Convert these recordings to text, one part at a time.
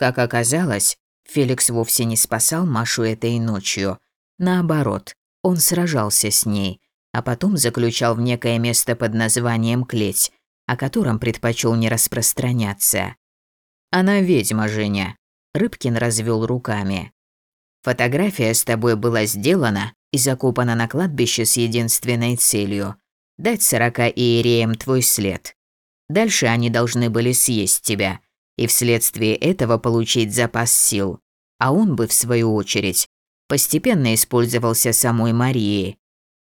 Как оказалось, Феликс вовсе не спасал Машу этой ночью. Наоборот, он сражался с ней, а потом заключал в некое место под названием Клеть, о котором предпочел не распространяться. «Она ведьма, Женя», – Рыбкин развел руками. «Фотография с тобой была сделана и закопана на кладбище с единственной целью – дать сорока иереям твой след. Дальше они должны были съесть тебя, и вследствие этого получить запас сил, а он бы, в свою очередь, постепенно использовался самой Марией.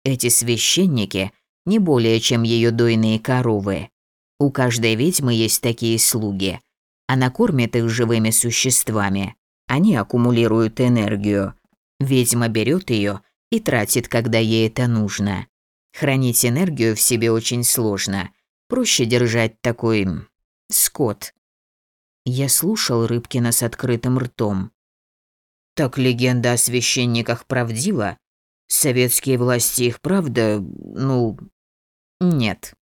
Эти священники – не более чем ее дойные коровы. У каждой ведьмы есть такие слуги. Она кормит их живыми существами. Они аккумулируют энергию. Ведьма берет ее и тратит, когда ей это нужно. Хранить энергию в себе очень сложно. Проще держать такой... скот. Я слушал Рыбкина с открытым ртом. Так легенда о священниках правдива? Советские власти их правда, ну... Нет.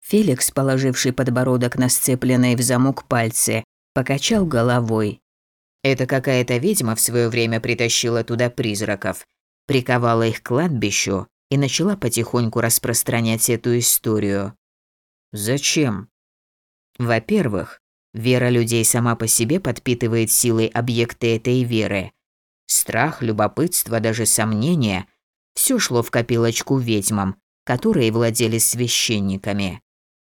Феликс, положивший подбородок на сцепленные в замок пальцы, покачал головой. Это какая-то ведьма в свое время притащила туда призраков, приковала их к кладбищу и начала потихоньку распространять эту историю. Зачем? Во-первых, вера людей сама по себе подпитывает силой объекты этой веры. Страх, любопытство, даже сомнения – все шло в копилочку ведьмам, которые владели священниками.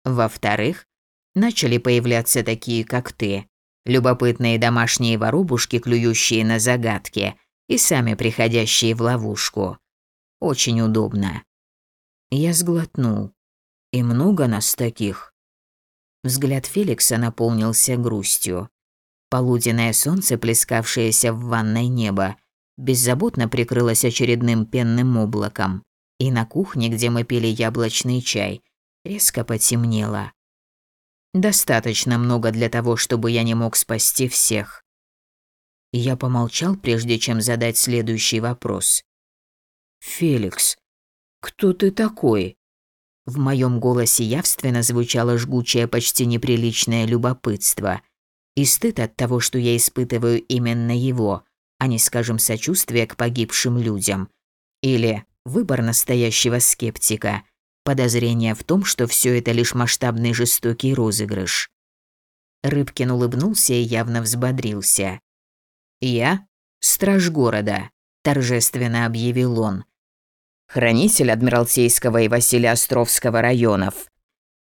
Во-вторых, начали появляться такие, как ты, любопытные домашние воробушки, клюющие на загадки и сами приходящие в ловушку. Очень удобно. Я сглотнул. И много нас таких. Взгляд Феликса наполнился грустью. Полуденное солнце, плескавшееся в ванной небо, беззаботно прикрылось очередным пенным облаком. И на кухне, где мы пили яблочный чай, резко потемнело. Достаточно много для того, чтобы я не мог спасти всех. Я помолчал, прежде чем задать следующий вопрос. «Феликс, кто ты такой?» В моем голосе явственно звучало жгучее, почти неприличное любопытство и стыд от того, что я испытываю именно его, а не, скажем, сочувствие к погибшим людям. Или выбор настоящего скептика, подозрение в том, что все это лишь масштабный жестокий розыгрыш. Рыбкин улыбнулся и явно взбодрился. «Я – страж города», – торжественно объявил он. «Хранитель Адмиралтейского и Василиостровского районов.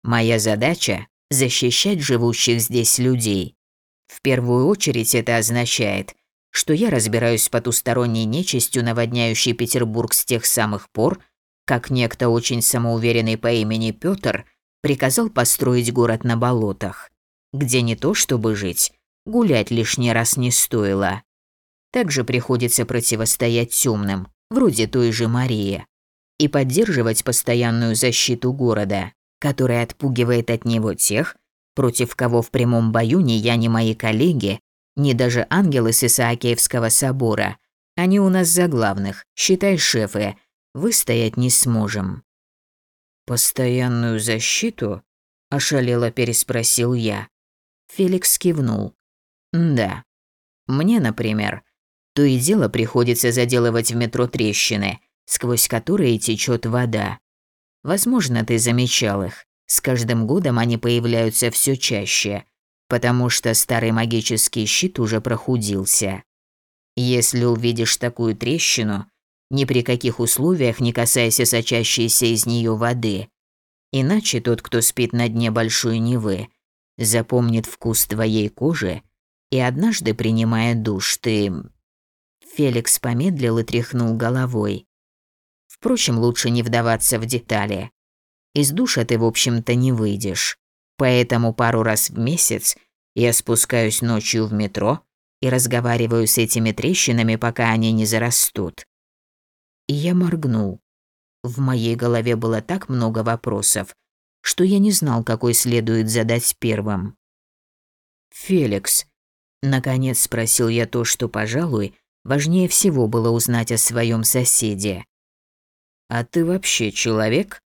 Моя задача – защищать живущих здесь людей. В первую очередь это означает, что я разбираюсь с потусторонней нечистью, наводняющей Петербург с тех самых пор, как некто очень самоуверенный по имени Пётр приказал построить город на болотах, где не то чтобы жить, гулять лишний раз не стоило. Также приходится противостоять темным, вроде той же Марии, и поддерживать постоянную защиту города, которая отпугивает от него тех, против кого в прямом бою ни я, ни мои коллеги, ни даже ангелы с Исаакиевского собора. Они у нас за главных, считай шефы, выстоять не сможем». «Постоянную защиту?» – ошалело переспросил я. Феликс кивнул. «Да. Мне, например, то и дело приходится заделывать в метро трещины, сквозь которые течет вода. Возможно, ты замечал их. С каждым годом они появляются все чаще, потому что старый магический щит уже прохудился. Если увидишь такую трещину, ни при каких условиях не касайся сочащейся из нее воды. Иначе тот, кто спит на дне большой Невы, запомнит вкус твоей кожи, и однажды, принимая душ, ты... Феликс помедлил и тряхнул головой. Впрочем, лучше не вдаваться в детали. Из душа ты, в общем-то, не выйдешь. Поэтому пару раз в месяц я спускаюсь ночью в метро и разговариваю с этими трещинами, пока они не зарастут. И я моргнул. В моей голове было так много вопросов, что я не знал, какой следует задать первым. «Феликс», — наконец спросил я то, что, пожалуй, важнее всего было узнать о своем соседе. «А ты вообще человек?»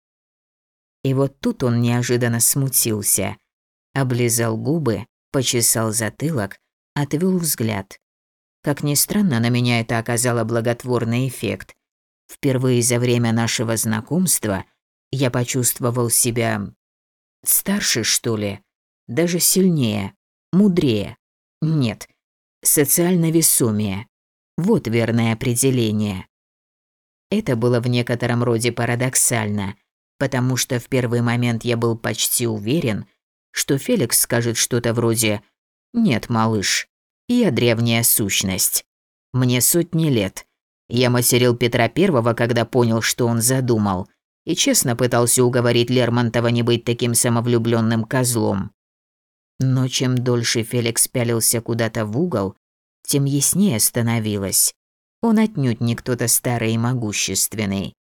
И вот тут он неожиданно смутился, облизал губы, почесал затылок отвел взгляд. Как ни странно, на меня это оказало благотворный эффект. Впервые за время нашего знакомства я почувствовал себя старше, что ли, даже сильнее, мудрее. Нет, социально весомее. Вот верное определение. Это было в некотором роде парадоксально, потому что в первый момент я был почти уверен, что Феликс скажет что-то вроде «Нет, малыш, я древняя сущность. Мне сотни лет. Я материл Петра Первого, когда понял, что он задумал, и честно пытался уговорить Лермонтова не быть таким самовлюбленным козлом. Но чем дольше Феликс пялился куда-то в угол, тем яснее становилось. Он отнюдь не кто-то старый и могущественный.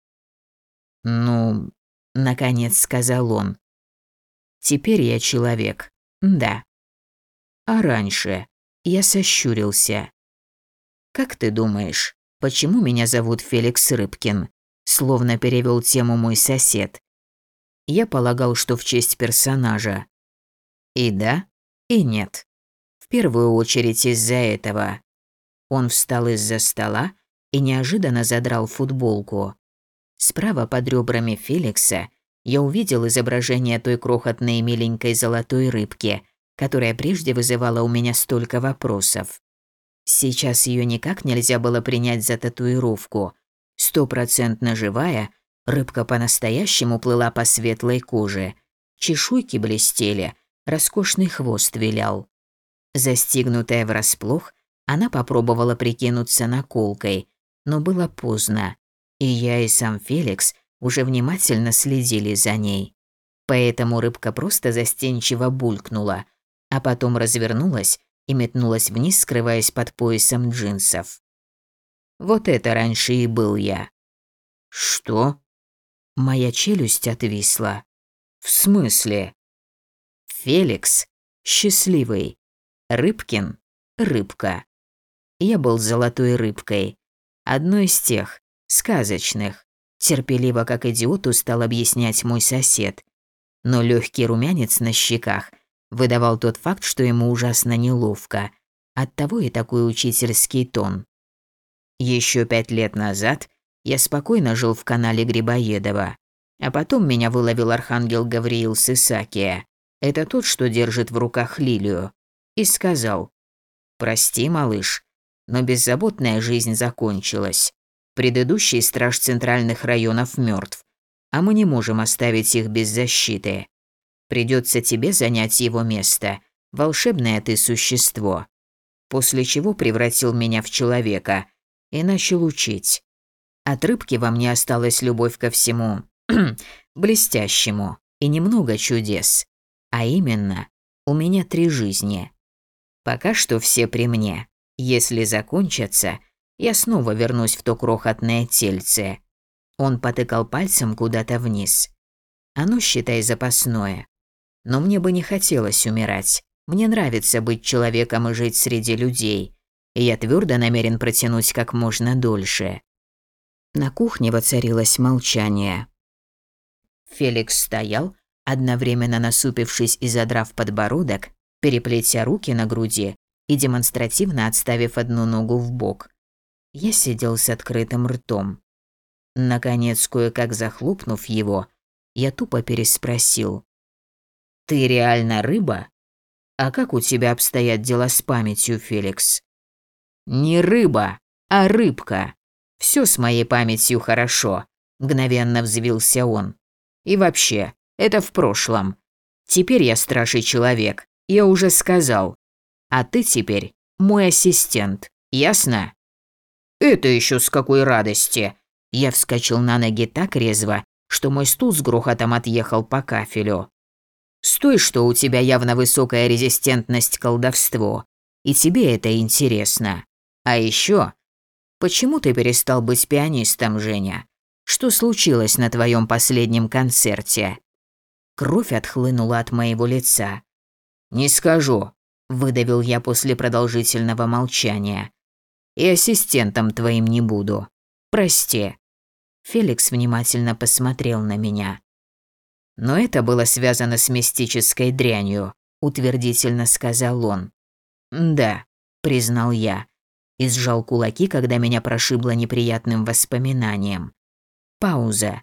«Ну...» — наконец сказал он. «Теперь я человек, да. А раньше я сощурился. Как ты думаешь, почему меня зовут Феликс Рыбкин?» Словно перевел тему мой сосед. Я полагал, что в честь персонажа. И да, и нет. В первую очередь из-за этого. Он встал из-за стола и неожиданно задрал футболку. Справа под ребрами Феликса я увидел изображение той крохотной миленькой золотой рыбки, которая прежде вызывала у меня столько вопросов. Сейчас ее никак нельзя было принять за татуировку. Стопроцентно живая, рыбка по-настоящему плыла по светлой коже. Чешуйки блестели, роскошный хвост вилял. Застигнутая врасплох, она попробовала прикинуться наколкой, но было поздно, и я и сам Феликс уже внимательно следили за ней. Поэтому рыбка просто застенчиво булькнула, а потом развернулась и метнулась вниз, скрываясь под поясом джинсов. Вот это раньше и был я. Что? Моя челюсть отвисла. В смысле? Феликс счастливый. Рыбкин рыбка. Я был золотой рыбкой. Одной из тех, сказочных. Терпеливо, как идиоту, стал объяснять мой сосед. Но легкий румянец на щеках выдавал тот факт, что ему ужасно неловко. Оттого и такой учительский тон. Еще пять лет назад я спокойно жил в канале Грибоедова. А потом меня выловил архангел Гавриил с Исакия. Это тот, что держит в руках лилию. И сказал, «Прости, малыш, но беззаботная жизнь закончилась. Предыдущий страж центральных районов мертв, а мы не можем оставить их без защиты. Придется тебе занять его место, волшебное ты существо. После чего превратил меня в человека и начал учить. От рыбки во мне осталась любовь ко всему блестящему и немного чудес. А именно, у меня три жизни. Пока что все при мне. Если закончатся, я снова вернусь в то крохотное тельце. Он потыкал пальцем куда-то вниз. Оно, считай, запасное. Но мне бы не хотелось умирать. Мне нравится быть человеком и жить среди людей. И я твердо намерен протянуть как можно дольше. На кухне воцарилось молчание. Феликс стоял, одновременно насупившись и задрав подбородок, переплетя руки на груди и демонстративно отставив одну ногу в бок. Я сидел с открытым ртом. Наконец, кое-как захлопнув его, я тупо переспросил. «Ты реально рыба? А как у тебя обстоят дела с памятью, Феликс?» «Не рыба, а рыбка. Все с моей памятью хорошо», – мгновенно взвился он. «И вообще, это в прошлом. Теперь я страшный человек, я уже сказал. А ты теперь мой ассистент, ясно? Это еще с какой радости? Я вскочил на ноги так резво, что мой стул с грохотом отъехал по кафелю. Стой, что у тебя явно высокая резистентность к колдовству, и тебе это интересно. А еще, почему ты перестал быть пианистом, Женя? Что случилось на твоем последнем концерте? Кровь отхлынула от моего лица. «Не скажу», – выдавил я после продолжительного молчания. «И ассистентом твоим не буду. Прости». Феликс внимательно посмотрел на меня. «Но это было связано с мистической дрянью», – утвердительно сказал он. «Да, признал я и сжал кулаки, когда меня прошибло неприятным воспоминанием. Пауза.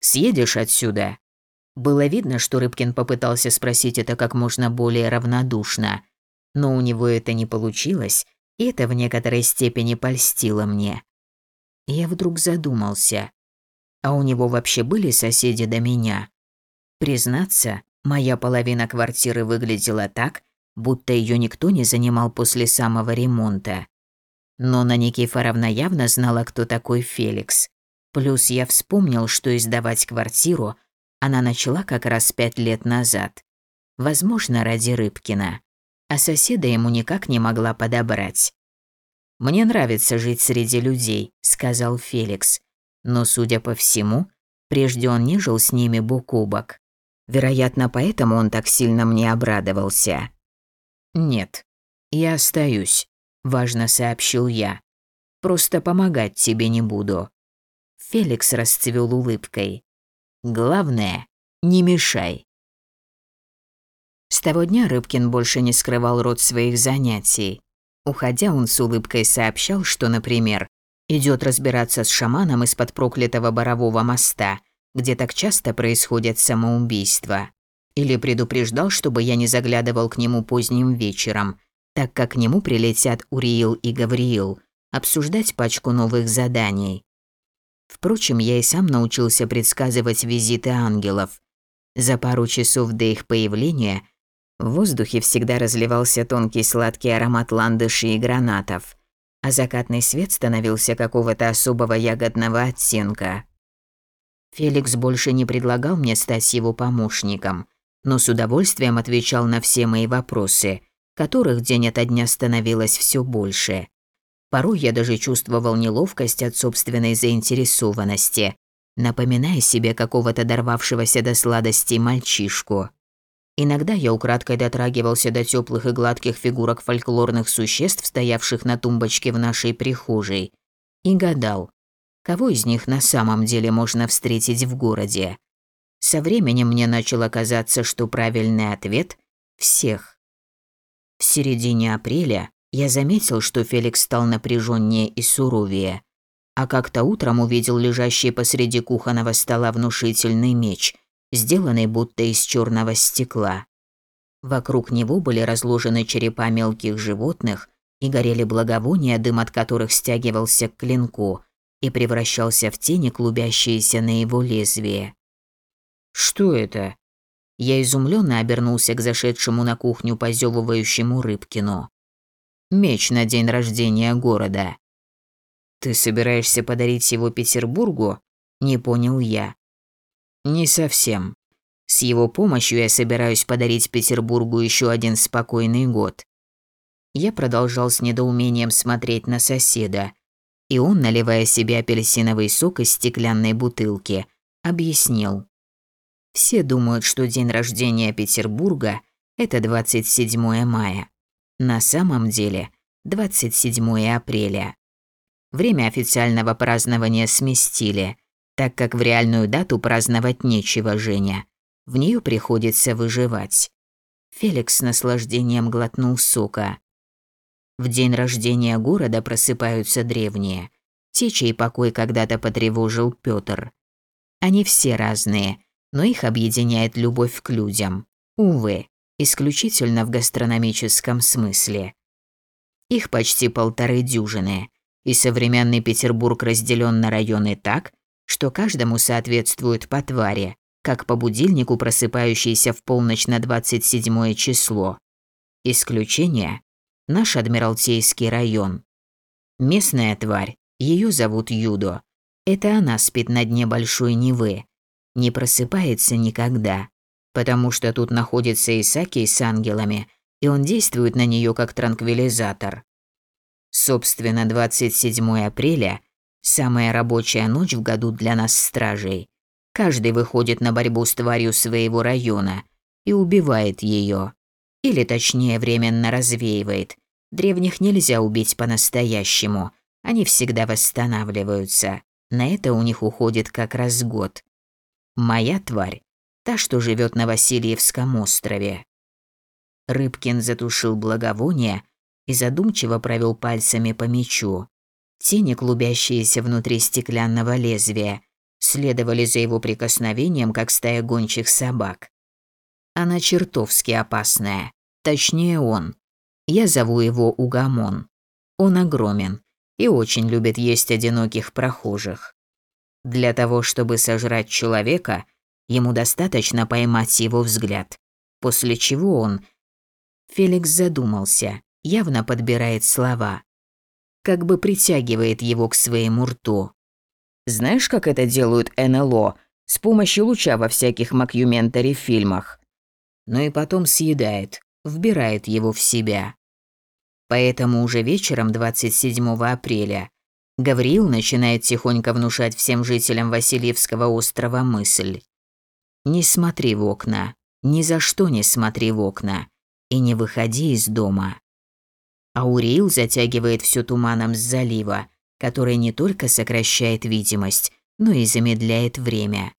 «Съедешь отсюда?» Было видно, что Рыбкин попытался спросить это как можно более равнодушно, но у него это не получилось, и это в некоторой степени польстило мне. Я вдруг задумался. А у него вообще были соседи до меня? Признаться, моя половина квартиры выглядела так, будто ее никто не занимал после самого ремонта. Но на Никифоровна явно знала, кто такой Феликс. Плюс я вспомнил, что издавать квартиру она начала как раз пять лет назад. Возможно, ради Рыбкина. А соседа ему никак не могла подобрать. «Мне нравится жить среди людей», — сказал Феликс. Но, судя по всему, прежде он не жил с ними бок о бок. Вероятно, поэтому он так сильно мне обрадовался. «Нет, я остаюсь», – важно сообщил я. «Просто помогать тебе не буду». Феликс расцвел улыбкой. «Главное, не мешай». С того дня Рыбкин больше не скрывал род своих занятий. Уходя, он с улыбкой сообщал, что, например, идет разбираться с шаманом из-под проклятого Борового моста, где так часто происходят самоубийства. Или предупреждал, чтобы я не заглядывал к нему поздним вечером, так как к нему прилетят Уриил и Гавриил обсуждать пачку новых заданий. Впрочем, я и сам научился предсказывать визиты ангелов. За пару часов до их появления в воздухе всегда разливался тонкий сладкий аромат ландыши и гранатов, а закатный свет становился какого-то особого ягодного оттенка. Феликс больше не предлагал мне стать его помощником, но с удовольствием отвечал на все мои вопросы, которых день ото дня становилось все больше. Порой я даже чувствовал неловкость от собственной заинтересованности, напоминая себе какого-то дорвавшегося до сладостей мальчишку. Иногда я украдкой дотрагивался до теплых и гладких фигурок фольклорных существ, стоявших на тумбочке в нашей прихожей, и гадал, кого из них на самом деле можно встретить в городе. Со временем мне начало казаться, что правильный ответ – всех. В середине апреля я заметил, что Феликс стал напряженнее и суровее, а как-то утром увидел лежащий посреди кухонного стола внушительный меч, сделанный будто из черного стекла. Вокруг него были разложены черепа мелких животных и горели благовония, дым от которых стягивался к клинку и превращался в тени, клубящиеся на его лезвие. «Что это?» Я изумленно обернулся к зашедшему на кухню позевывающему Рыбкину. «Меч на день рождения города». «Ты собираешься подарить его Петербургу?» Не понял я. «Не совсем. С его помощью я собираюсь подарить Петербургу еще один спокойный год». Я продолжал с недоумением смотреть на соседа, и он, наливая себе апельсиновый сок из стеклянной бутылки, объяснил. Все думают, что день рождения Петербурга – это 27 мая. На самом деле 27 апреля. Время официального празднования сместили, так как в реальную дату праздновать нечего, Женя. В нее приходится выживать. Феликс с наслаждением глотнул сока. В день рождения города просыпаются древние, те, чей покой когда-то потревожил Пётр. Они все разные, но их объединяет любовь к людям. Увы, исключительно в гастрономическом смысле. Их почти полторы дюжины, и современный Петербург разделен на районы так, что каждому соответствует по твари, как по будильнику, просыпающейся в полночь на 27 число. Исключение – наш Адмиралтейский район. Местная тварь, ее зовут Юдо. Это она спит на дне Большой Невы, не просыпается никогда, потому что тут находится Исаки с ангелами, и он действует на нее как транквилизатор. Собственно, 27 апреля – самая рабочая ночь в году для нас стражей. Каждый выходит на борьбу с тварью своего района и убивает ее. Или точнее, временно развеивает. Древних нельзя убить по-настоящему. Они всегда восстанавливаются. На это у них уходит как раз год. Моя тварь, та, что живет на Васильевском острове. Рыбкин затушил благовоние, и задумчиво провел пальцами по мечу. Тени, клубящиеся внутри стеклянного лезвия, следовали за его прикосновением, как стая гончих собак. Она чертовски опасная. Точнее, он. Я зову его Угамон. Он огромен и очень любит есть одиноких прохожих. Для того, чтобы сожрать человека, ему достаточно поймать его взгляд, после чего он... Феликс задумался, явно подбирает слова. Как бы притягивает его к своему рту. Знаешь, как это делают НЛО? С помощью луча во всяких макюментари фильмах. Но и потом съедает, вбирает его в себя. Поэтому уже вечером 27 апреля Гавриил начинает тихонько внушать всем жителям Васильевского острова мысль. «Не смотри в окна, ни за что не смотри в окна и не выходи из дома». Ауриил затягивает все туманом с залива, который не только сокращает видимость, но и замедляет время.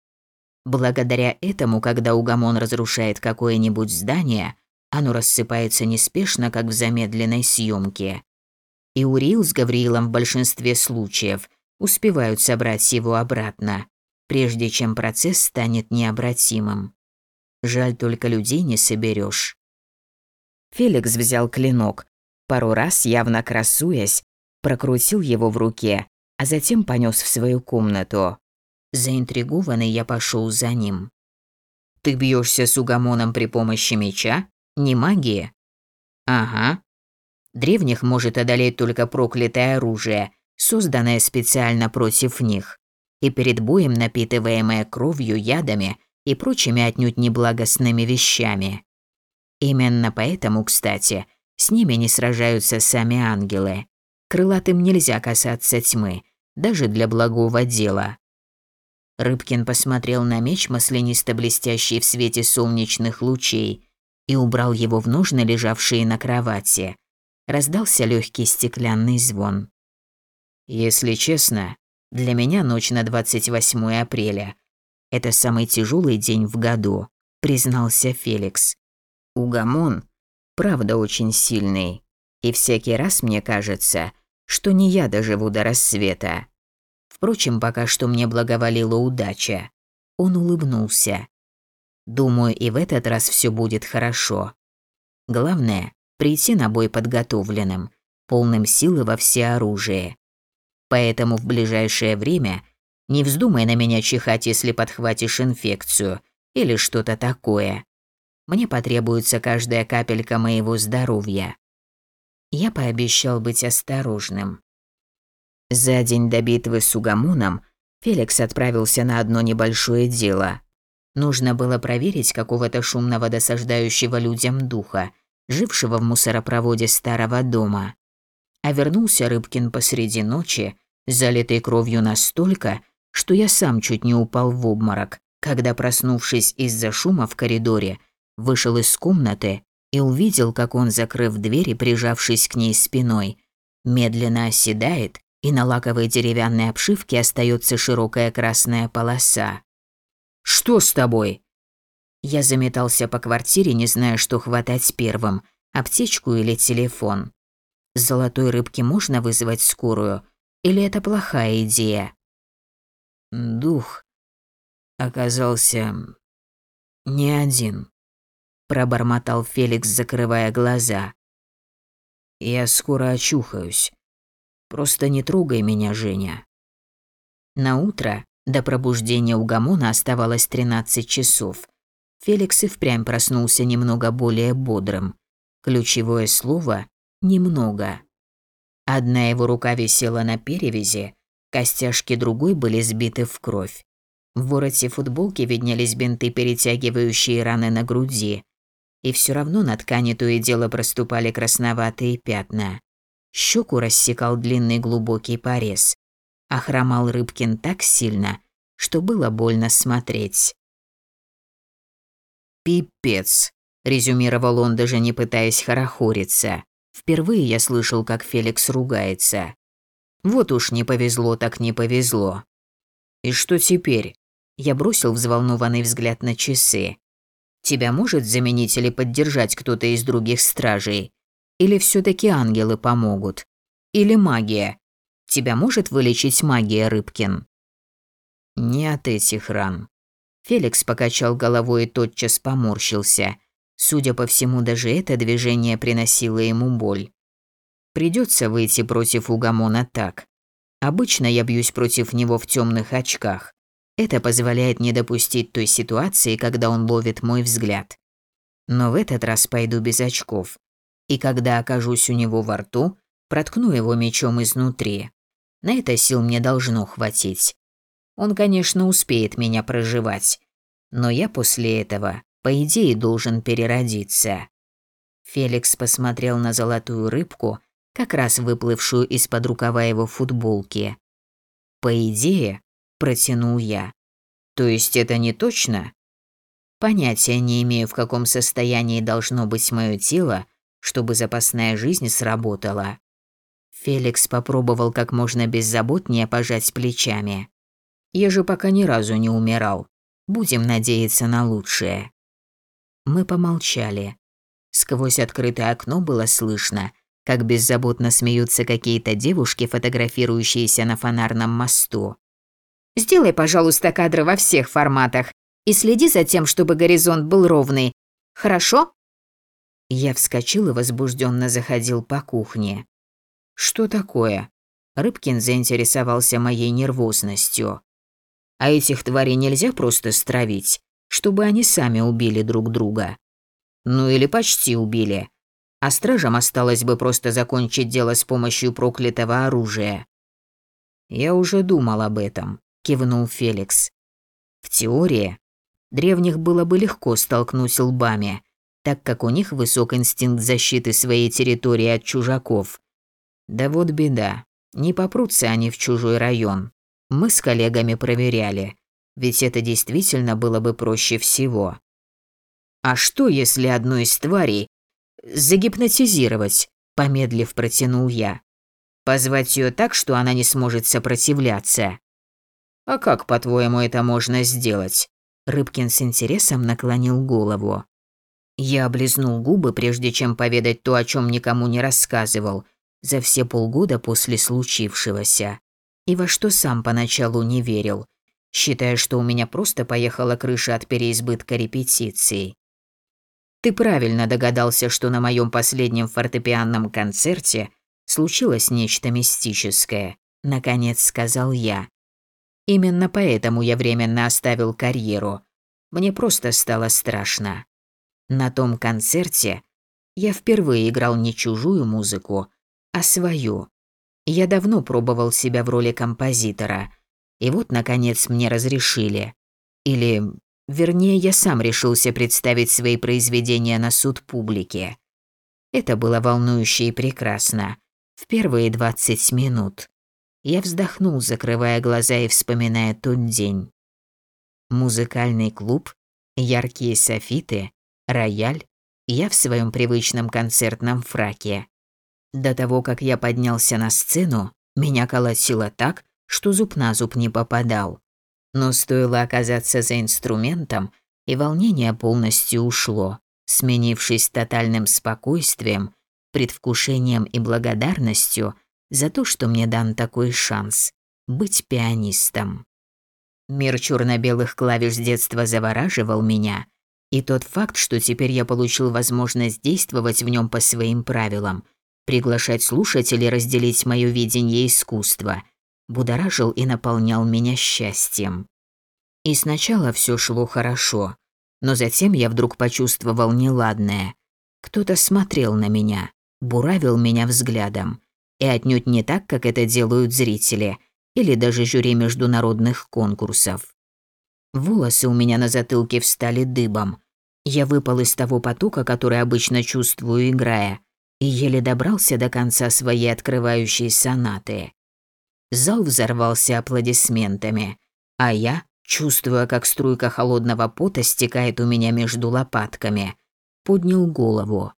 Благодаря этому, когда Угамон разрушает какое-нибудь здание, оно рассыпается неспешно, как в замедленной съемке. И Урил с Гавриилом в большинстве случаев успевают собрать его обратно, прежде чем процесс станет необратимым. Жаль, только людей не соберешь. Феликс взял клинок, пару раз, явно красуясь, прокрутил его в руке, а затем понес в свою комнату. Заинтригованный я пошел за ним. «Ты бьешься с угомоном при помощи меча? Не магии?» «Ага. Древних может одолеть только проклятое оружие, созданное специально против них, и перед боем напитываемое кровью, ядами и прочими отнюдь неблагостными вещами. Именно поэтому, кстати, с ними не сражаются сами ангелы. Крылатым нельзя касаться тьмы, даже для благого дела. Рыбкин посмотрел на меч, маслянисто-блестящий в свете солнечных лучей, и убрал его в ножны, лежавшие на кровати. Раздался легкий стеклянный звон. «Если честно, для меня ночь на 28 апреля – это самый тяжелый день в году», – признался Феликс. «Угамон, правда, очень сильный, и всякий раз мне кажется, что не я доживу до рассвета. Впрочем, пока что мне благоволила удача. Он улыбнулся. Думаю, и в этот раз все будет хорошо. Главное – прийти на бой подготовленным, полным силы во все оружие. Поэтому в ближайшее время не вздумай на меня чихать, если подхватишь инфекцию или что-то такое. Мне потребуется каждая капелька моего здоровья. Я пообещал быть осторожным. За день до битвы с Угамуном Феликс отправился на одно небольшое дело. Нужно было проверить какого-то шумного досаждающего людям духа, жившего в мусоропроводе старого дома. А вернулся Рыбкин посреди ночи, залитый кровью настолько, что я сам чуть не упал в обморок, когда, проснувшись из-за шума в коридоре, вышел из комнаты и увидел, как он, закрыв дверь и прижавшись к ней спиной, медленно оседает и на лаковой деревянной обшивке остается широкая красная полоса. «Что с тобой?» Я заметался по квартире, не зная, что хватать первым – аптечку или телефон. С золотой рыбки можно вызвать скорую, или это плохая идея? Дух оказался не один, пробормотал Феликс, закрывая глаза. Я скоро очухаюсь. Просто не трогай меня, Женя. На утро до пробуждения у Гамона оставалось 13 часов. Феликс и впрямь проснулся немного более бодрым. Ключевое слово «немного». Одна его рука висела на перевязи, костяшки другой были сбиты в кровь. В вороте футболки виднелись бинты, перетягивающие раны на груди. И все равно на ткани то и дело проступали красноватые пятна. Щеку рассекал длинный глубокий порез. А хромал Рыбкин так сильно, что было больно смотреть. «Пипец», – резюмировал он, даже не пытаясь хорохориться. Впервые я слышал, как Феликс ругается. Вот уж не повезло, так не повезло. И что теперь? Я бросил взволнованный взгляд на часы. Тебя может заменить или поддержать кто-то из других стражей? Или все таки ангелы помогут? Или магия? Тебя может вылечить магия, Рыбкин?» «Не от этих ран». Феликс покачал головой и тотчас поморщился. Судя по всему, даже это движение приносило ему боль. Придется выйти против Угамона так. Обычно я бьюсь против него в темных очках. Это позволяет не допустить той ситуации, когда он ловит мой взгляд. Но в этот раз пойду без очков. И когда окажусь у него во рту, проткну его мечом изнутри. На это сил мне должно хватить. Он, конечно, успеет меня проживать, но я после этого, по идее, должен переродиться. Феликс посмотрел на золотую рыбку, как раз выплывшую из-под рукава его футболки. По идее, протянул я. То есть это не точно? Понятия не имею, в каком состоянии должно быть мое тело, чтобы запасная жизнь сработала. Феликс попробовал как можно беззаботнее пожать плечами. Я же пока ни разу не умирал. Будем надеяться на лучшее. Мы помолчали. Сквозь открытое окно было слышно, как беззаботно смеются какие-то девушки, фотографирующиеся на фонарном мосту. «Сделай, пожалуйста, кадры во всех форматах и следи за тем, чтобы горизонт был ровный. Хорошо?» Я вскочил и возбужденно заходил по кухне. «Что такое?» Рыбкин заинтересовался моей нервозностью. «А этих тварей нельзя просто стравить, чтобы они сами убили друг друга?» «Ну или почти убили. А стражам осталось бы просто закончить дело с помощью проклятого оружия». «Я уже думал об этом», – кивнул Феликс. «В теории древних было бы легко столкнуть лбами, так как у них высок инстинкт защиты своей территории от чужаков. Да вот беда. Не попрутся они в чужой район. Мы с коллегами проверяли. Ведь это действительно было бы проще всего. А что, если одну из тварей загипнотизировать? Помедлив протянул я. Позвать ее так, что она не сможет сопротивляться. А как, по-твоему, это можно сделать? Рыбкин с интересом наклонил голову. Я облизнул губы, прежде чем поведать то, о чем никому не рассказывал, за все полгода после случившегося. И во что сам поначалу не верил, считая, что у меня просто поехала крыша от переизбытка репетиций. Ты правильно догадался, что на моем последнем фортепианном концерте случилось нечто мистическое, наконец сказал я. Именно поэтому я временно оставил карьеру. Мне просто стало страшно. На том концерте я впервые играл не чужую музыку, а свою. Я давно пробовал себя в роли композитора, и вот, наконец, мне разрешили. Или, вернее, я сам решился представить свои произведения на суд публики. Это было волнующе и прекрасно. В первые 20 минут. Я вздохнул, закрывая глаза и вспоминая тот день. Музыкальный клуб, яркие софиты, рояль, я в своем привычном концертном фраке. До того, как я поднялся на сцену, меня колотило так, что зуб на зуб не попадал. Но стоило оказаться за инструментом, и волнение полностью ушло, сменившись тотальным спокойствием, предвкушением и благодарностью за то, что мне дан такой шанс быть пианистом. Мир черно-белых клавиш с детства завораживал меня, и тот факт, что теперь я получил возможность действовать в нем по своим правилам – Приглашать слушателей разделить мое видение искусства будоражил и наполнял меня счастьем. И сначала все шло хорошо, но затем я вдруг почувствовал неладное. Кто-то смотрел на меня, буравил меня взглядом, и отнюдь не так, как это делают зрители или даже жюри международных конкурсов. Волосы у меня на затылке встали дыбом. Я выпал из того потока, который обычно чувствую, играя, и еле добрался до конца своей открывающей сонаты. Зал взорвался аплодисментами, а я, чувствуя, как струйка холодного пота стекает у меня между лопатками, поднял голову.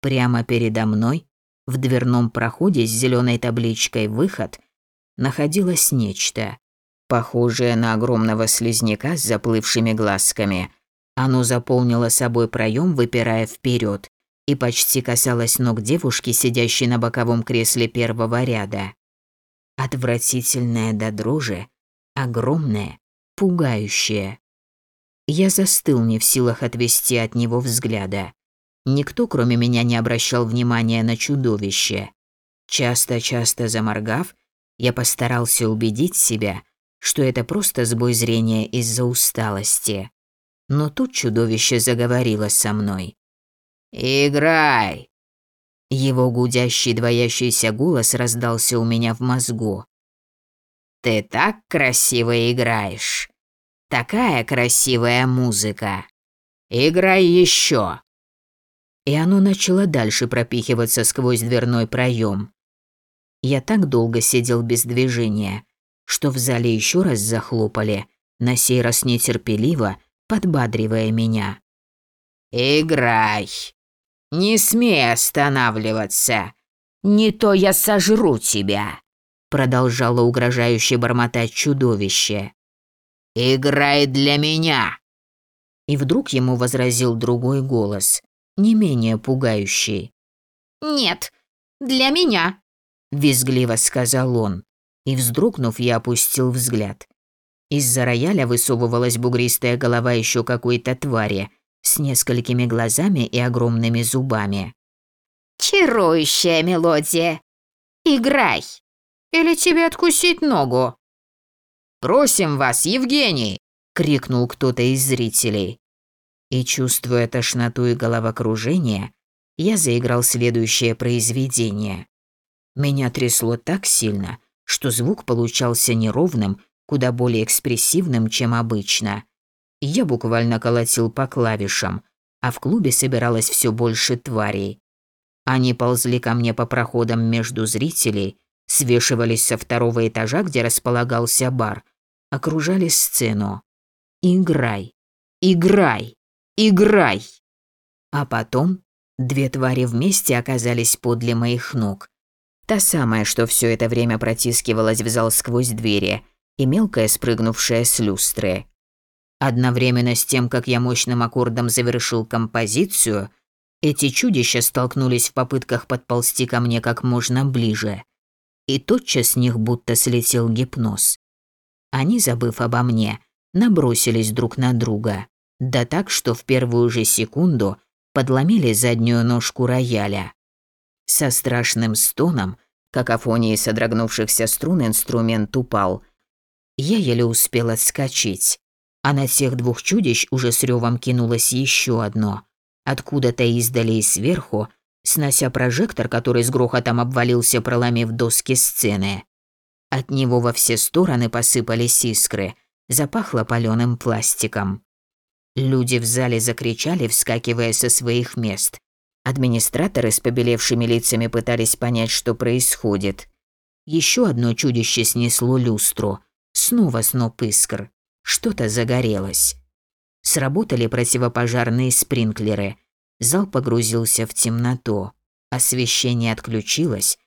Прямо передо мной, в дверном проходе с зеленой табличкой «Выход», находилось нечто, похожее на огромного слизняка с заплывшими глазками. Оно заполнило собой проем, выпирая вперед, и почти касалась ног девушки, сидящей на боковом кресле первого ряда. Отвратительная до дрожи, огромная, пугающая. Я застыл не в силах отвести от него взгляда. Никто, кроме меня, не обращал внимания на чудовище. Часто-часто заморгав, я постарался убедить себя, что это просто сбой зрения из-за усталости. Но тут чудовище заговорило со мной. «Играй!» Его гудящий двоящийся голос раздался у меня в мозгу. «Ты так красиво играешь! Такая красивая музыка! Играй еще!» И оно начало дальше пропихиваться сквозь дверной проем. Я так долго сидел без движения, что в зале еще раз захлопали, на сей раз нетерпеливо, подбадривая меня. «Играй! Не смей останавливаться! Не то я сожру тебя!» Продолжало угрожающе бормотать чудовище. «Играй для меня!» И вдруг ему возразил другой голос, не менее пугающий. «Нет, для меня!» визгливо сказал он, и вздрогнув, я опустил взгляд. Из-за рояля высовывалась бугристая голова еще какой-то твари с несколькими глазами и огромными зубами. «Чарующая мелодия! Играй! Или тебе откусить ногу?» «Просим вас, Евгений!» – крикнул кто-то из зрителей. И, чувствуя тошноту и головокружение, я заиграл следующее произведение. Меня трясло так сильно, что звук получался неровным, куда более экспрессивным, чем обычно. Я буквально колотил по клавишам, а в клубе собиралось все больше тварей. Они ползли ко мне по проходам между зрителей, свешивались со второго этажа, где располагался бар, окружали сцену. «Играй! Играй! Играй!» А потом две твари вместе оказались подле моих ног, Та самая, что все это время протискивалась в зал сквозь двери, и мелкая, спрыгнувшая с люстры. Одновременно с тем, как я мощным аккордом завершил композицию, эти чудища столкнулись в попытках подползти ко мне как можно ближе. И тотчас с них будто слетел гипноз. Они, забыв обо мне, набросились друг на друга. Да так, что в первую же секунду подломили заднюю ножку рояля. Со страшным стоном, какофонией содрогнувшихся струн инструмент упал. Я еле успел отскочить, а на тех двух чудищ уже с ревом кинулось еще одно. Откуда-то издали и сверху, снося прожектор, который с грохотом обвалился, проломив доски сцены. От него во все стороны посыпались искры, запахло паленым пластиком. Люди в зале закричали, вскакивая со своих мест. Администраторы с побелевшими лицами пытались понять, что происходит. Еще одно чудище снесло люстру. Снова сноп искр. Что-то загорелось. Сработали противопожарные спринклеры. Зал погрузился в темноту. Освещение отключилось.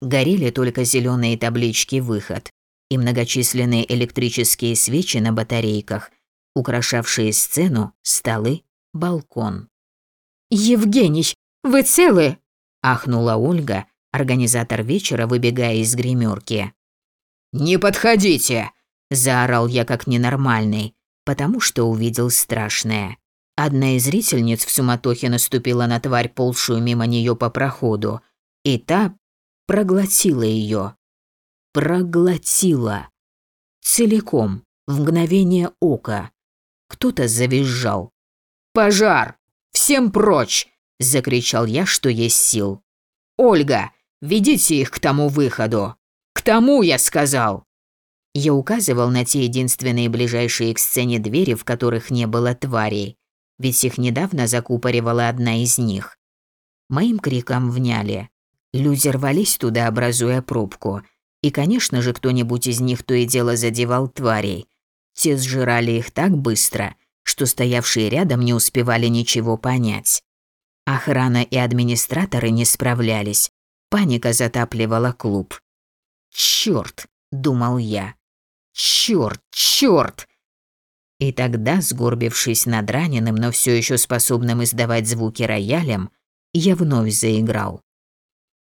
Горели только зеленые таблички «Выход» и многочисленные электрические свечи на батарейках, украшавшие сцену, столы, балкон. «Евгений, вы целы?» – ахнула Ольга, организатор вечера, выбегая из гримерки. «Не подходите!» – заорал я как ненормальный, потому что увидел страшное. Одна из зрительниц в суматохе наступила на тварь, полшую мимо нее по проходу, и та проглотила ее. Проглотила. Целиком, в мгновение ока. Кто-то завизжал. «Пожар! Всем прочь! – закричал я, что есть сил. «Ольга, ведите их к тому выходу! К тому, я сказал!» Я указывал на те единственные ближайшие к сцене двери, в которых не было тварей, ведь их недавно закупоривала одна из них. Моим криком вняли. Люди рвались туда, образуя пробку. И, конечно же, кто-нибудь из них то и дело задевал тварей. Те сжирали их так быстро, что стоявшие рядом не успевали ничего понять. Охрана и администраторы не справлялись. Паника затапливала клуб. «Чёрт!» – думал я. «Чёрт! Чёрт!» И тогда, сгорбившись над раненым, но все еще способным издавать звуки роялем, Я вновь заиграл.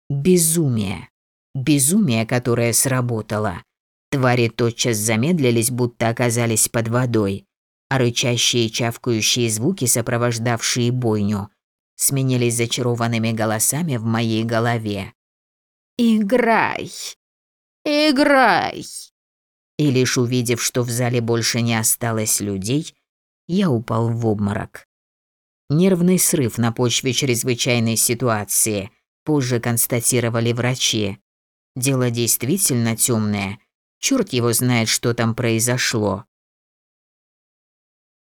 Безумие. Безумие, которое сработало. Твари тотчас замедлились, будто оказались под водой, а рычащие и чавкающие звуки, сопровождавшие бойню, сменились зачарованными голосами в моей голове. «Играй! Играй!» И лишь увидев, что в зале больше не осталось людей, я упал в обморок. Нервный срыв на почве чрезвычайной ситуации, позже констатировали врачи. Дело действительно темное. Черт его знает, что там произошло.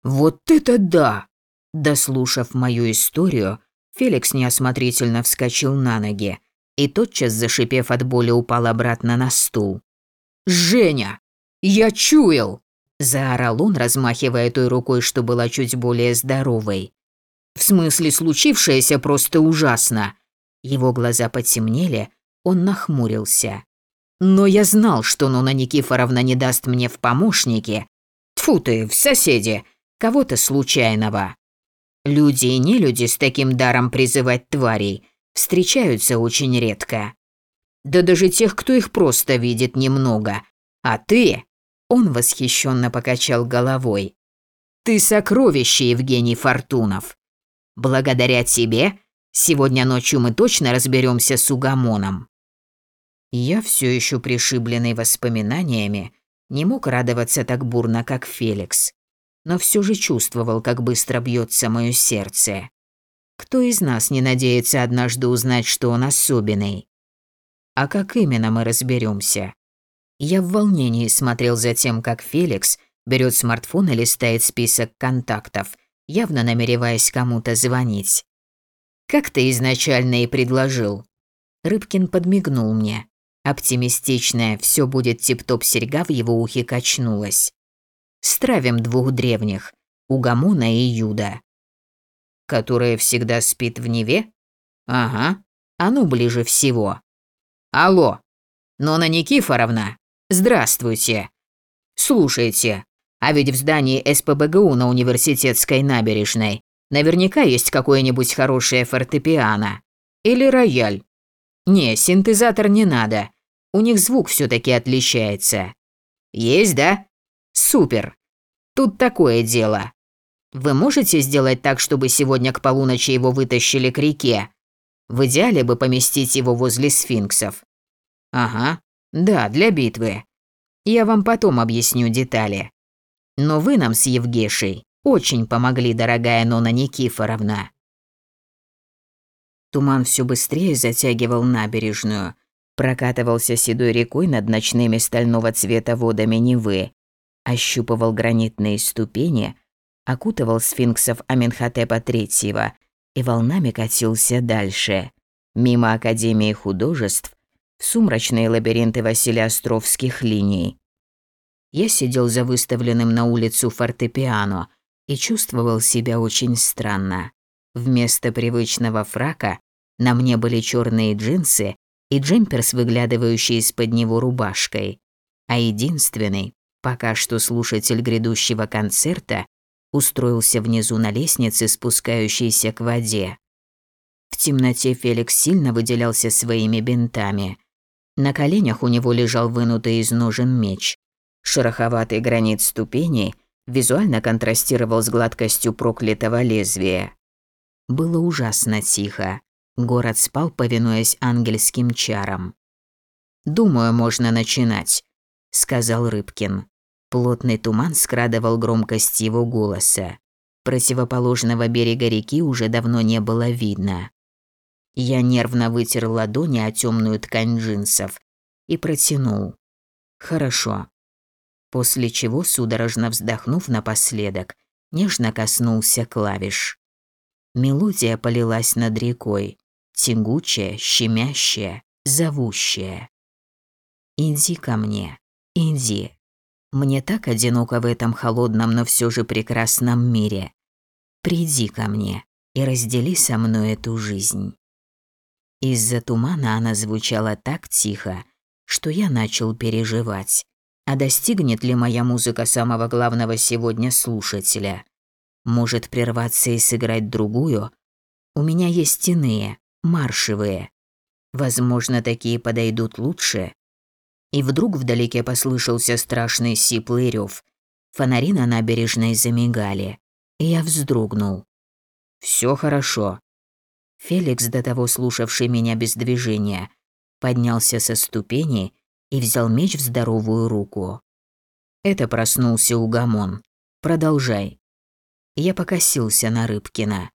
Вот это да! Дослушав мою историю, Феликс неосмотрительно вскочил на ноги и тотчас, зашипев от боли, упал обратно на стул. «Женя! Я чуял!» – заорал он, размахивая той рукой, что была чуть более здоровой. «В смысле, случившееся просто ужасно!» Его глаза потемнели, он нахмурился. «Но я знал, что Нона Никифоровна не даст мне в помощники. Тфу ты, в соседи, кого-то случайного. Люди и нелюди с таким даром призывать тварей встречаются очень редко. Да даже тех, кто их просто видит, немного. А ты...» Он восхищенно покачал головой. «Ты сокровище, Евгений Фортунов. Благодаря тебе сегодня ночью мы точно разберемся с Угамоном». Я все еще пришибленный воспоминаниями не мог радоваться так бурно, как Феликс но все же чувствовал, как быстро бьется мое сердце. Кто из нас не надеется однажды узнать, что он особенный? А как именно мы разберемся? Я в волнении смотрел за тем, как Феликс берет смартфон и листает список контактов, явно намереваясь кому-то звонить. «Как ты изначально и предложил». Рыбкин подмигнул мне. Оптимистичная «все будет тип-топ» серьга в его ухе качнулась. Стравим двух древних, Угамуна и Юда. Которая всегда спит в Неве? Ага, оно ближе всего. Алло, Нона Никифоровна, здравствуйте. Слушайте, а ведь в здании СПБГУ на университетской набережной наверняка есть какое-нибудь хорошее фортепиано. Или рояль. Не, синтезатор не надо. У них звук все таки отличается. Есть, да? Супер. Тут такое дело. Вы можете сделать так, чтобы сегодня к полуночи его вытащили к реке? В идеале бы поместить его возле сфинксов. Ага. Да, для битвы. Я вам потом объясню детали. Но вы нам с Евгешей очень помогли, дорогая Нона Никифоровна. Туман все быстрее затягивал набережную, прокатывался седой рекой над ночными стального цвета водами Невы, ощупывал гранитные ступени, окутывал сфинксов Аменхотепа III и волнами катился дальше, мимо Академии художеств, в сумрачные лабиринты Василиостровских линий. Я сидел за выставленным на улицу фортепиано и чувствовал себя очень странно. Вместо привычного фрака на мне были черные джинсы и джемпер с выглядывающей из-под него рубашкой, а единственный Пока что слушатель грядущего концерта устроился внизу на лестнице, спускающейся к воде. В темноте Феликс сильно выделялся своими бинтами. На коленях у него лежал вынутый из ножен меч. Шероховатый гранит ступеней визуально контрастировал с гладкостью проклятого лезвия. Было ужасно тихо. Город спал, повинуясь ангельским чарам. «Думаю, можно начинать», — сказал Рыбкин. Плотный туман скрадывал громкость его голоса. Противоположного берега реки уже давно не было видно. Я нервно вытер ладони о темную ткань джинсов и протянул. «Хорошо». После чего, судорожно вздохнув напоследок, нежно коснулся клавиш. Мелодия полилась над рекой, тягучая, щемящая, зовущая. «Иди ко мне, иди». Мне так одиноко в этом холодном, но все же прекрасном мире. Приди ко мне и раздели со мной эту жизнь. Из-за тумана она звучала так тихо, что я начал переживать. А достигнет ли моя музыка самого главного сегодня слушателя? Может прерваться и сыграть другую? У меня есть иные, маршевые. Возможно, такие подойдут лучше. И вдруг вдалеке послышался страшный сиплый рев. Фонари на набережной замигали. И я вздрогнул. Все хорошо. Феликс, до того слушавший меня без движения, поднялся со ступени и взял меч в здоровую руку. Это проснулся Угамон. Продолжай. Я покосился на Рыбкина.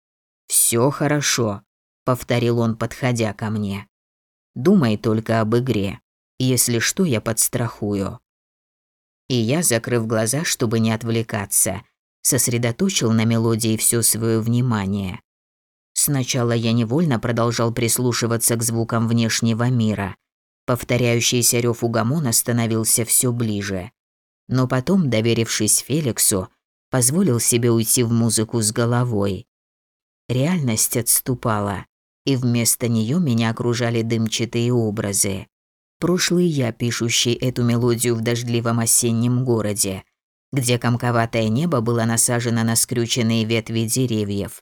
Все хорошо, повторил он, подходя ко мне. Думай только об игре. Если что, я подстрахую. И я, закрыв глаза, чтобы не отвлекаться, сосредоточил на мелодии все свое внимание. Сначала я невольно продолжал прислушиваться к звукам внешнего мира. Повторяющийся рев угомона становился все ближе. Но потом, доверившись Феликсу, позволил себе уйти в музыку с головой. Реальность отступала, и вместо нее меня окружали дымчатые образы. Прошлый я, пишущий эту мелодию в дождливом осеннем городе, где комковатое небо было насажено на скрюченные ветви деревьев.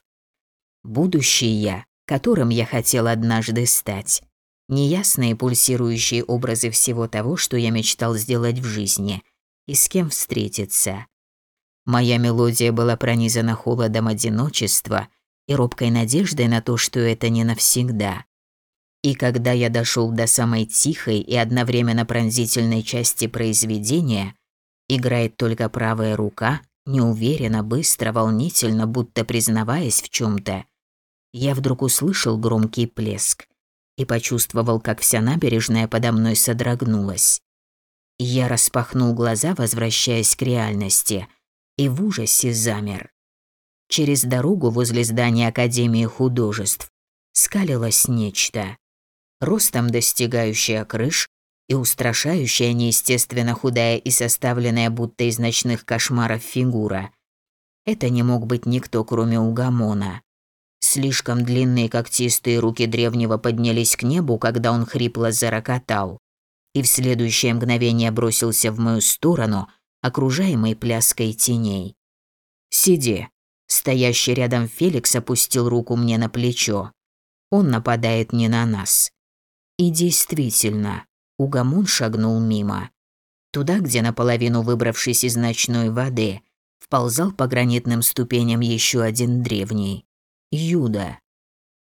Будущий я, которым я хотел однажды стать. Неясные пульсирующие образы всего того, что я мечтал сделать в жизни и с кем встретиться. Моя мелодия была пронизана холодом одиночества – и робкой надеждой на то, что это не навсегда. И когда я дошел до самой тихой и одновременно пронзительной части произведения, играет только правая рука, неуверенно, быстро, волнительно, будто признаваясь в чем то я вдруг услышал громкий плеск и почувствовал, как вся набережная подо мной содрогнулась. Я распахнул глаза, возвращаясь к реальности, и в ужасе замер. Через дорогу возле здания Академии художеств скалилось нечто. Ростом достигающее крыш и устрашающая неестественно худая и составленная будто из ночных кошмаров фигура. Это не мог быть никто, кроме Угамона. Слишком длинные когтистые руки древнего поднялись к небу, когда он хрипло зарокотал, и в следующее мгновение бросился в мою сторону, окружаемый пляской теней. «Сиди», Стоящий рядом Феликс опустил руку мне на плечо. Он нападает не на нас. И действительно, Угамун шагнул мимо. Туда, где наполовину выбравшись из ночной воды, вползал по гранитным ступеням еще один древний. Юда.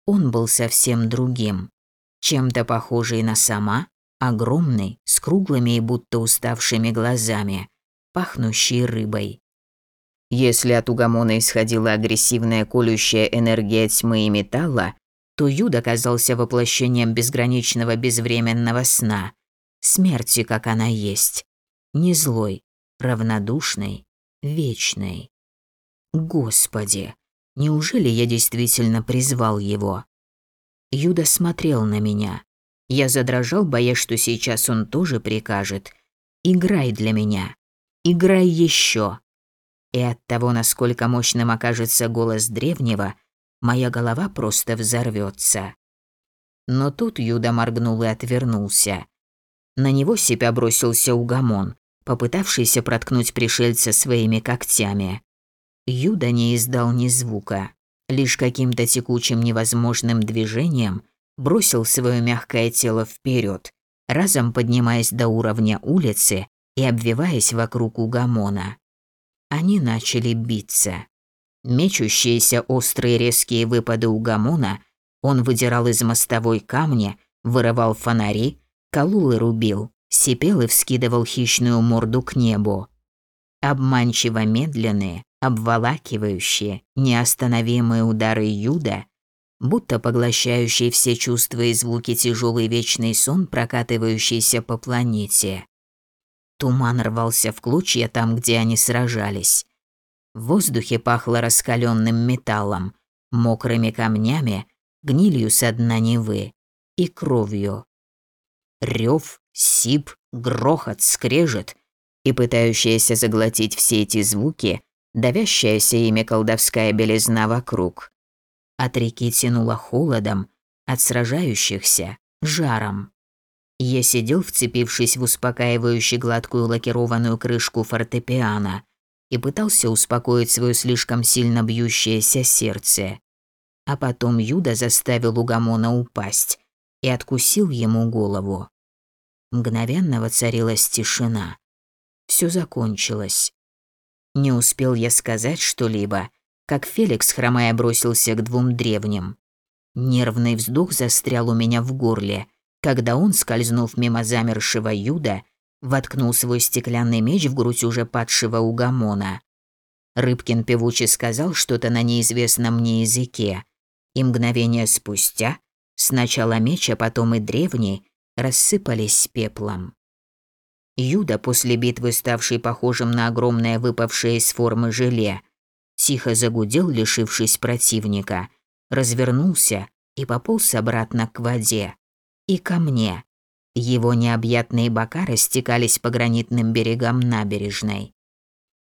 Он был совсем другим. Чем-то похожий на сама, огромный, с круглыми и будто уставшими глазами, пахнущий рыбой. Если от Угамона исходила агрессивная колющая энергия тьмы и металла, то Юд оказался воплощением безграничного безвременного сна, смерти, как она есть, не злой, равнодушной, вечной. Господи, неужели я действительно призвал его? Юда смотрел на меня. Я задрожал, боясь, что сейчас он тоже прикажет. «Играй для меня. Играй еще. И от того, насколько мощным окажется голос древнего, моя голова просто взорвется. Но тут Юда моргнул и отвернулся. На него себя бросился угомон, попытавшийся проткнуть пришельца своими когтями. Юда не издал ни звука, лишь каким-то текучим невозможным движением бросил свое мягкое тело вперед, разом поднимаясь до уровня улицы и обвиваясь вокруг угомона. Они начали биться. Мечущиеся острые резкие выпады угамона он выдирал из мостовой камня, вырывал фонари, колол и рубил, сипел и вскидывал хищную морду к небу. Обманчиво медленные, обволакивающие, неостановимые удары Юда, будто поглощающие все чувства и звуки тяжелый вечный сон, прокатывающийся по планете. Туман рвался в клочья там, где они сражались. В воздухе пахло раскаленным металлом, мокрыми камнями, гнилью со дна Невы и кровью. Рев, сип, грохот, скрежет и пытающаяся заглотить все эти звуки, давящаяся ими колдовская белизна вокруг. От реки тянуло холодом, от сражающихся – жаром. Я сидел, вцепившись в успокаивающую гладкую лакированную крышку фортепиано и пытался успокоить свое слишком сильно бьющееся сердце. А потом Юда заставил Угамона упасть и откусил ему голову. Мгновенно воцарилась тишина. Все закончилось. Не успел я сказать что-либо, как Феликс, хромая, бросился к двум древним. Нервный вздох застрял у меня в горле, когда он, скользнув мимо замершего Юда, воткнул свой стеклянный меч в грудь уже падшего Угамона. Рыбкин певуче сказал что-то на неизвестном мне языке, и мгновение спустя сначала меч, а потом и древний рассыпались пеплом. Юда, после битвы ставший похожим на огромное выпавшее из формы желе, тихо загудел, лишившись противника, развернулся и пополз обратно к воде. И ко мне. Его необъятные бока растекались по гранитным берегам набережной.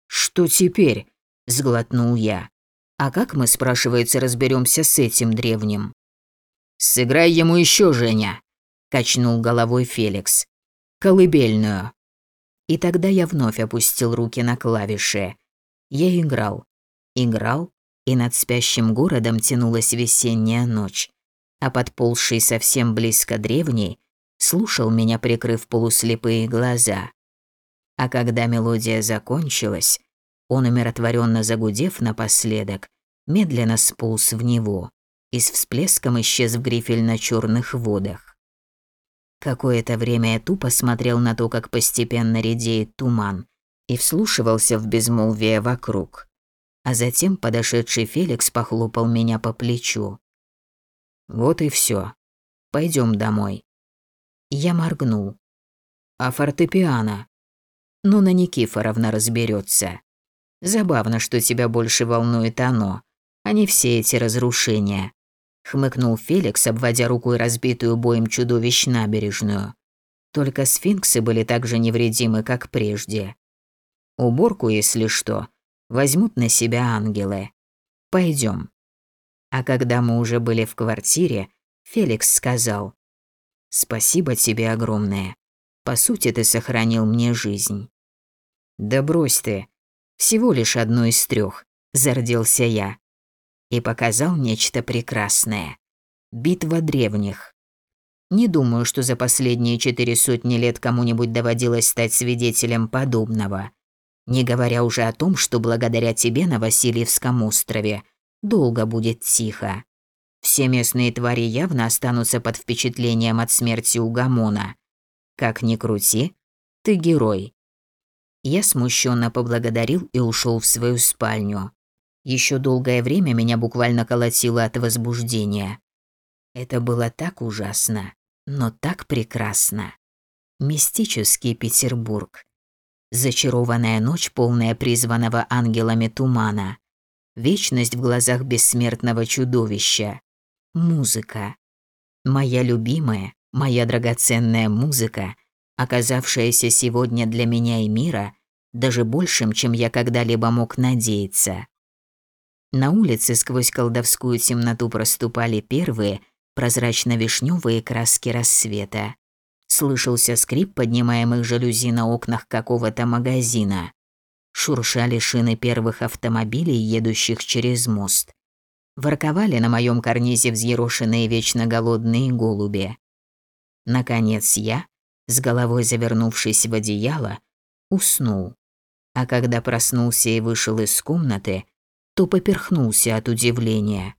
«Что теперь?» – сглотнул я. «А как мы, спрашивается, разберемся с этим древним?» «Сыграй ему еще, Женя!» качнул головой Феликс. Колыбельную. И тогда я вновь опустил руки на клавиши. Я играл. Играл, и над спящим городом тянулась весенняя ночь. А подползший совсем близко древний слушал меня, прикрыв полуслепые глаза. А когда мелодия закончилась, он, умиротворенно загудев напоследок, медленно сполз в него и с всплеском исчез в грифельно-черных водах. Какое-то время я тупо смотрел на то, как постепенно редеет туман, и вслушивался в безмолвие вокруг. А затем подошедший Феликс похлопал меня по плечу. «Вот и все. Пойдем домой». Я моргнул. «А фортепиано?» «Ну, на Никифоровна разберется. Забавно, что тебя больше волнует оно, а не все эти разрушения хмыкнул Феликс, обводя рукой разбитую боем чудовищ набережную. Только сфинксы были так же невредимы, как прежде. Уборку, если что, возьмут на себя ангелы. Пойдем. А когда мы уже были в квартире, Феликс сказал, «Спасибо тебе огромное. По сути, ты сохранил мне жизнь». «Да брось ты. Всего лишь одно из трех, зарделся я и показал нечто прекрасное. Битва древних. Не думаю, что за последние четыре сотни лет кому-нибудь доводилось стать свидетелем подобного. Не говоря уже о том, что благодаря тебе на Васильевском острове долго будет тихо. Все местные твари явно останутся под впечатлением от смерти Угамона. Как ни крути, ты герой. Я смущенно поблагодарил и ушел в свою спальню. Еще долгое время меня буквально колотило от возбуждения. Это было так ужасно, но так прекрасно. Мистический Петербург. Зачарованная ночь, полная призванного ангелами тумана. Вечность в глазах бессмертного чудовища. Музыка. Моя любимая, моя драгоценная музыка, оказавшаяся сегодня для меня и мира даже большим, чем я когда-либо мог надеяться. На улице сквозь колдовскую темноту проступали первые прозрачно-вишневые краски рассвета. Слышался скрип поднимаемых жалюзи на окнах какого-то магазина. Шуршали шины первых автомобилей, едущих через мост. Ворковали на моем карнизе взъерошенные вечно голодные голуби. Наконец я, с головой завернувшись в одеяло, уснул. А когда проснулся и вышел из комнаты, то поперхнулся от удивления.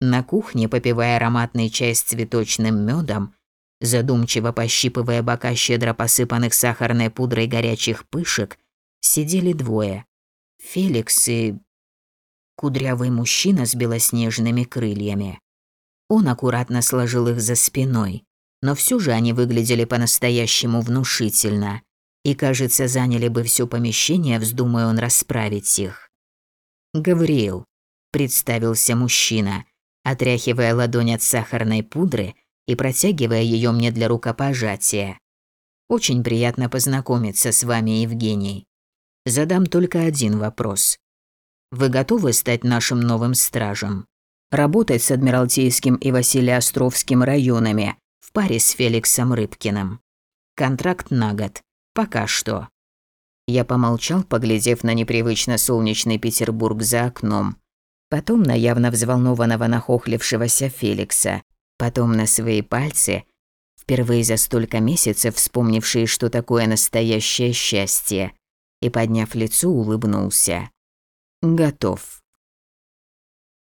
На кухне, попивая ароматный чай с цветочным медом, задумчиво пощипывая бока щедро посыпанных сахарной пудрой горячих пышек, сидели двое. Феликс и... Кудрявый мужчина с белоснежными крыльями. Он аккуратно сложил их за спиной, но все же они выглядели по-настоящему внушительно и, кажется, заняли бы все помещение, вздумая он расправить их. «Гавриил», – представился мужчина, отряхивая ладонь от сахарной пудры и протягивая ее мне для рукопожатия. «Очень приятно познакомиться с вами, Евгений. Задам только один вопрос. Вы готовы стать нашим новым стражем? Работать с Адмиралтейским и Василиостровским районами в паре с Феликсом Рыбкиным? Контракт на год. Пока что. Я помолчал, поглядев на непривычно солнечный Петербург за окном. потом на явно взволнованного нахохлившегося Феликса, потом на свои пальцы, впервые за столько месяцев вспомнившие, что такое настоящее счастье, и, подняв лицо, улыбнулся. «Готов».